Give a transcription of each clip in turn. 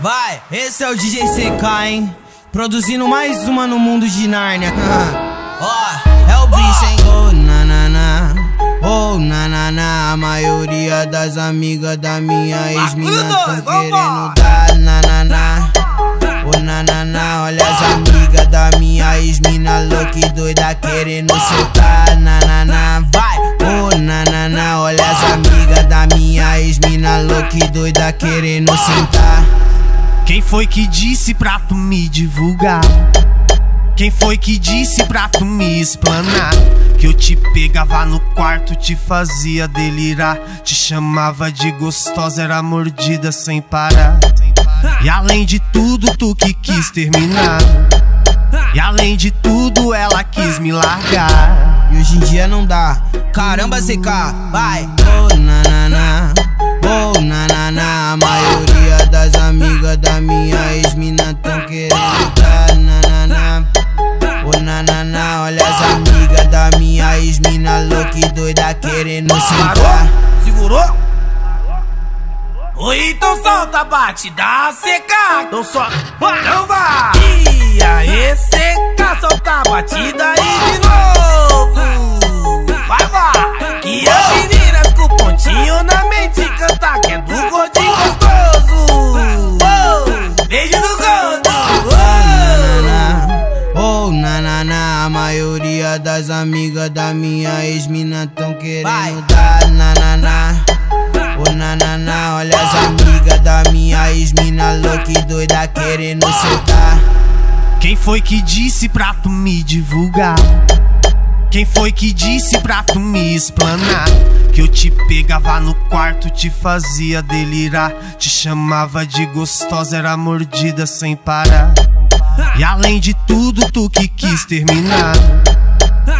Vai, esse é o DJ CK, hein? Produzindo mais uma no mundo de Nárnia. Ó, oh, é o bicho, hein? Oh, nanana. Oh, nanana. A maioria das amigas da minha ex-mina tão querendo dar nanana. Oh, nanana. Olha as amigas da minha ex-mina louca e doida querendo soltar nanana. Vai, oh, nanana. Olha as amigas da minha ex-mina louca e doida querendo sentar. Quem foi que disse pra tu me divulgar? Quem foi que disse pra tu me explanar? Que eu te pegava no quarto, te fazia delirar. Te chamava de gostosa, era mordida sem parar. E além de tudo, tu que quis terminar. E além de tudo, ela quis me largar. E hoje em dia não dá. Caramba, CK, vai! Oh, nanana. Oh, nanana. A maioria das minha ex-mina tão querendo dar nanana. Oh, nanana. Olha as amigas da minha ex-mina louca e doida querendo sentar. Segurou? Oi, então solta, bate, dá seca. Então só, não vai. E aí, seca, solta a batida aí Oh, nanana. A maioria das amigas da minha ex-mina tão querendo dar nanana. Oh, nanana, olha as amigas da minha ex-mina louca e doida querendo soltar. Quem foi que disse pra tu me divulgar? Quem foi que disse pra tu me explanar? Que eu te pegava no quarto, te fazia delirar. Te chamava de gostosa, era mordida sem parar. E além de tudo, tu que quis terminar.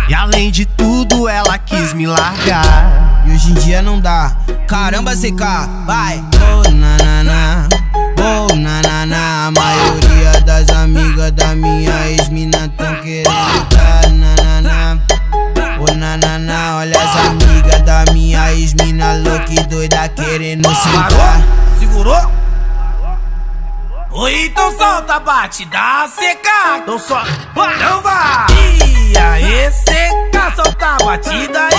E além de tudo, ela quis me largar. E hoje em dia não dá. Caramba, CK, vai! Oh, nanana. Oh, nanana. A maioria das amigas da minha ex-mina tão querendo dar nanana. Oh, nanana. Olha as amigas da minha ex-mina louca e doida querendo sentar. Então solta, bate, dá seca. Então só, não vai. E aí, seca, solta a batida.